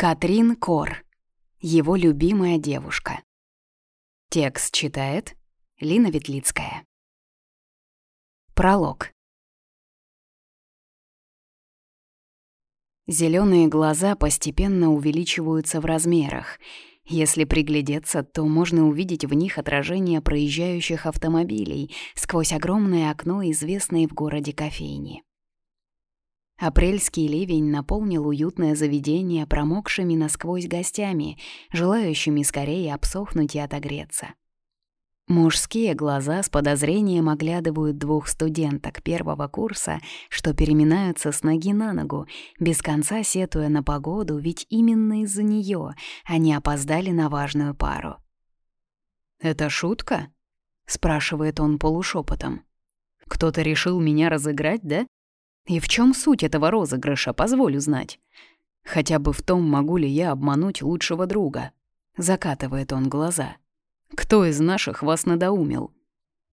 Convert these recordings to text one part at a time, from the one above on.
Катрин Кор. Его любимая девушка. Текст читает Лина Ветлицкая. Пролог. Зеленые глаза постепенно увеличиваются в размерах. Если приглядеться, то можно увидеть в них отражение проезжающих автомобилей сквозь огромное окно известной в городе кофейни. Апрельский ливень наполнил уютное заведение промокшими насквозь гостями, желающими скорее обсохнуть и отогреться. Мужские глаза с подозрением оглядывают двух студенток первого курса, что переминаются с ноги на ногу, без конца сетуя на погоду, ведь именно из-за нее они опоздали на важную пару. «Это шутка?» — спрашивает он полушепотом. «Кто-то решил меня разыграть, да?» И в чем суть этого розыгрыша, позволю знать. Хотя бы в том, могу ли я обмануть лучшего друга. Закатывает он глаза. Кто из наших вас надоумил?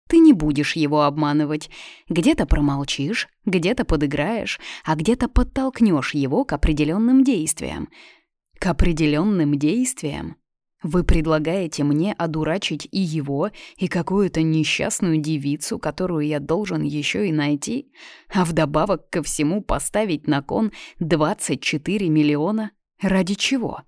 Ты не будешь его обманывать. Где-то промолчишь, где-то подыграешь, а где-то подтолкнешь его к определенным действиям. К определенным действиям? Вы предлагаете мне одурачить и его, и какую-то несчастную девицу, которую я должен еще и найти, а вдобавок ко всему поставить на кон 24 миллиона? Ради чего?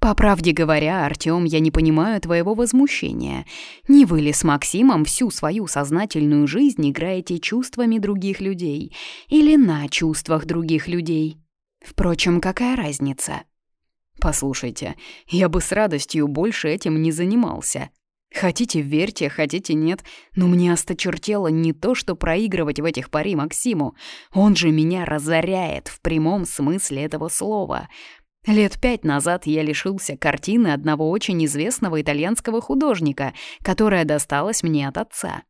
По правде говоря, Артём, я не понимаю твоего возмущения. Не вы ли с Максимом всю свою сознательную жизнь играете чувствами других людей или на чувствах других людей? Впрочем, какая разница? Послушайте, я бы с радостью больше этим не занимался. Хотите, верьте, хотите, нет, но мне осточертело не то, что проигрывать в этих пари Максиму. Он же меня разоряет в прямом смысле этого слова. Лет пять назад я лишился картины одного очень известного итальянского художника, которая досталась мне от отца.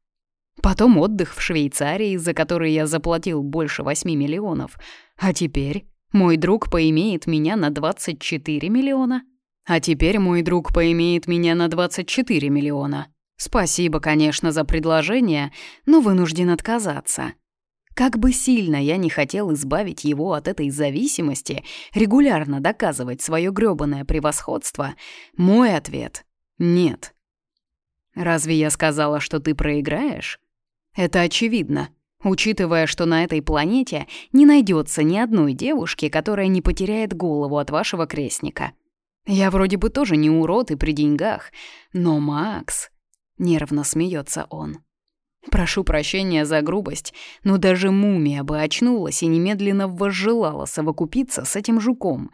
Потом отдых в Швейцарии, за который я заплатил больше 8 миллионов. А теперь мой друг поимеет меня на 24 миллиона. А теперь мой друг поимеет меня на 24 миллиона. Спасибо, конечно, за предложение, но вынужден отказаться. Как бы сильно я не хотел избавить его от этой зависимости, регулярно доказывать свое грёбаное превосходство, мой ответ — нет. Разве я сказала, что ты проиграешь? Это очевидно учитывая, что на этой планете не найдется ни одной девушки, которая не потеряет голову от вашего крестника. Я вроде бы тоже не урод и при деньгах, но Макс... Нервно смеется он. Прошу прощения за грубость, но даже мумия бы очнулась и немедленно возжелала совокупиться с этим жуком.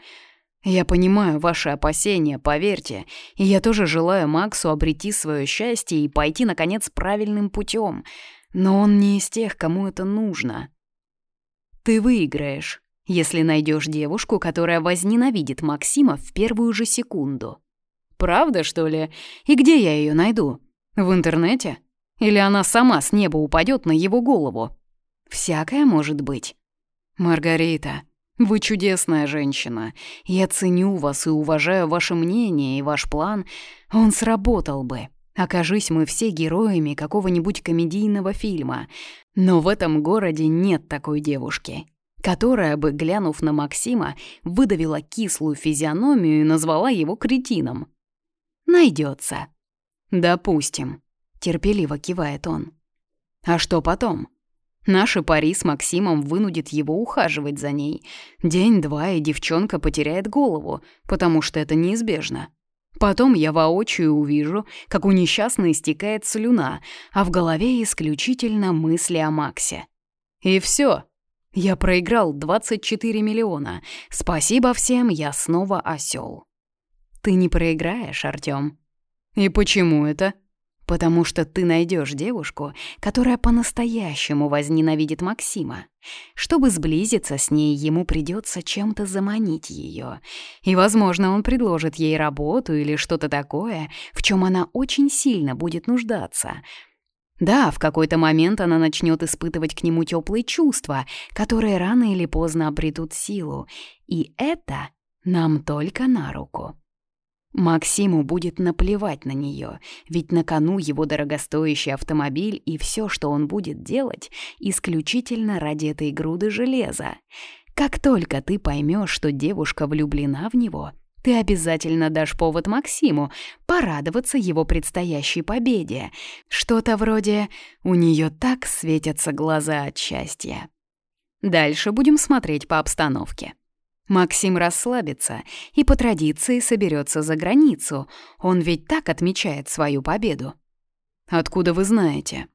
Я понимаю ваши опасения, поверьте, и я тоже желаю Максу обрети свое счастье и пойти, наконец, правильным путем. Но он не из тех, кому это нужно. Ты выиграешь, если найдешь девушку, которая возненавидит Максима в первую же секунду. Правда, что ли? И где я ее найду? В интернете? Или она сама с неба упадет на его голову? Всякое может быть. Маргарита, вы чудесная женщина. Я ценю вас и уважаю ваше мнение и ваш план. Он сработал бы. Окажись мы все героями какого-нибудь комедийного фильма. Но в этом городе нет такой девушки, которая бы, глянув на Максима, выдавила кислую физиономию и назвала его кретином. Найдется. Допустим. Терпеливо кивает он. А что потом? Наши пари с Максимом вынудит его ухаживать за ней. День-два, и девчонка потеряет голову, потому что это неизбежно. Потом я воочию увижу, как у несчастной истекает слюна, а в голове исключительно мысли о Максе. И все. Я проиграл 24 миллиона. Спасибо всем, я снова осел. Ты не проиграешь, Артём. И почему это? Потому что ты найдешь девушку, которая по-настоящему возненавидит Максима. Чтобы сблизиться с ней, ему придется чем-то заманить ее. И, возможно, он предложит ей работу или что-то такое, в чем она очень сильно будет нуждаться. Да, в какой-то момент она начнет испытывать к нему теплые чувства, которые рано или поздно обретут силу. И это нам только на руку. Максиму будет наплевать на нее, ведь на кону его дорогостоящий автомобиль и все, что он будет делать, исключительно ради этой груды железа. Как только ты поймешь, что девушка влюблена в него, ты обязательно дашь повод Максиму порадоваться его предстоящей победе. Что-то вроде «у нее так светятся глаза от счастья». Дальше будем смотреть по обстановке. Максим расслабится и по традиции соберется за границу. Он ведь так отмечает свою победу. Откуда вы знаете?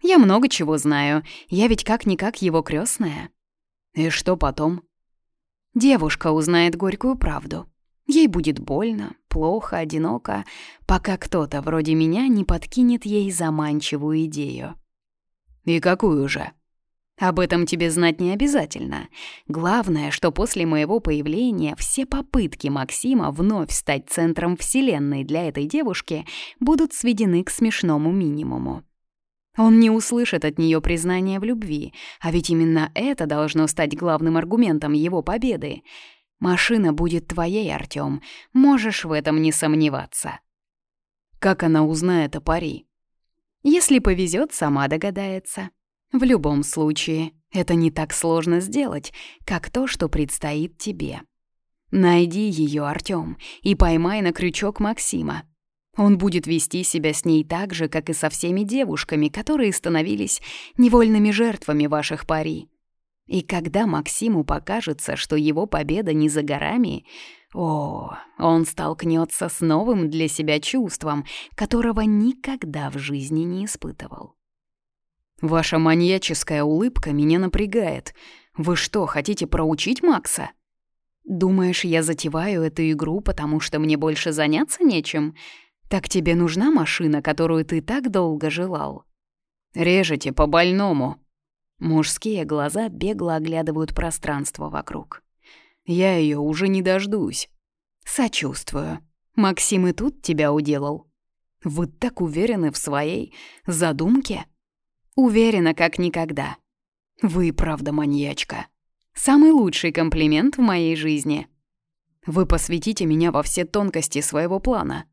Я много чего знаю. Я ведь как-никак его крестная. И что потом? Девушка узнает горькую правду. Ей будет больно, плохо, одиноко, пока кто-то вроде меня не подкинет ей заманчивую идею. И какую же? Об этом тебе знать не обязательно. Главное, что после моего появления все попытки Максима вновь стать центром вселенной для этой девушки будут сведены к смешному минимуму. Он не услышит от нее признания в любви, а ведь именно это должно стать главным аргументом его победы — Машина будет твоей, Артём, можешь в этом не сомневаться. Как она узнает о пари? Если повезет, сама догадается. В любом случае, это не так сложно сделать, как то, что предстоит тебе. Найди ее, Артём, и поймай на крючок Максима. Он будет вести себя с ней так же, как и со всеми девушками, которые становились невольными жертвами ваших пари. И когда Максиму покажется, что его победа не за горами, о, он столкнется с новым для себя чувством, которого никогда в жизни не испытывал. «Ваша маньяческая улыбка меня напрягает. Вы что, хотите проучить Макса?» «Думаешь, я затеваю эту игру, потому что мне больше заняться нечем? Так тебе нужна машина, которую ты так долго желал?» «Режете по-больному», Мужские глаза бегло оглядывают пространство вокруг. «Я ее уже не дождусь». «Сочувствую. Максим и тут тебя уделал». «Вы так уверены в своей задумке?» «Уверена, как никогда». «Вы правда маньячка». «Самый лучший комплимент в моей жизни». «Вы посвятите меня во все тонкости своего плана».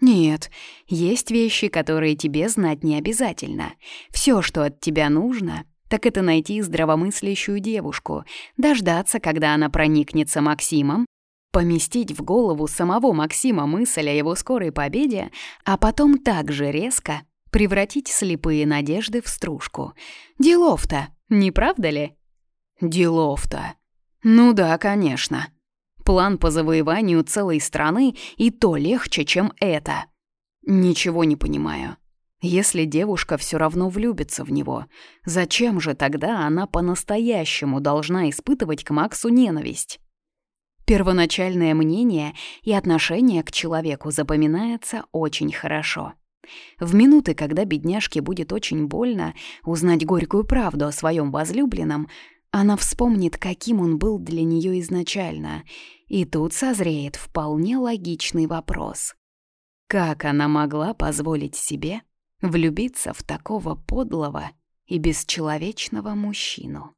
«Нет, есть вещи, которые тебе знать не обязательно. Все, что от тебя нужно, так это найти здравомыслящую девушку, дождаться, когда она проникнется Максимом, поместить в голову самого Максима мысль о его скорой победе, а потом так же резко превратить слепые надежды в стружку. Делов-то, не правда ли? Делов-то. Ну да, конечно. План по завоеванию целой страны и то легче, чем это. Ничего не понимаю. Если девушка все равно влюбится в него, зачем же тогда она по-настоящему должна испытывать к Максу ненависть? Первоначальное мнение и отношение к человеку запоминается очень хорошо. В минуты, когда бедняжке будет очень больно узнать горькую правду о своем возлюбленном, она вспомнит, каким он был для нее изначально, и тут созреет вполне логичный вопрос. Как она могла позволить себе влюбиться в такого подлого и бесчеловечного мужчину.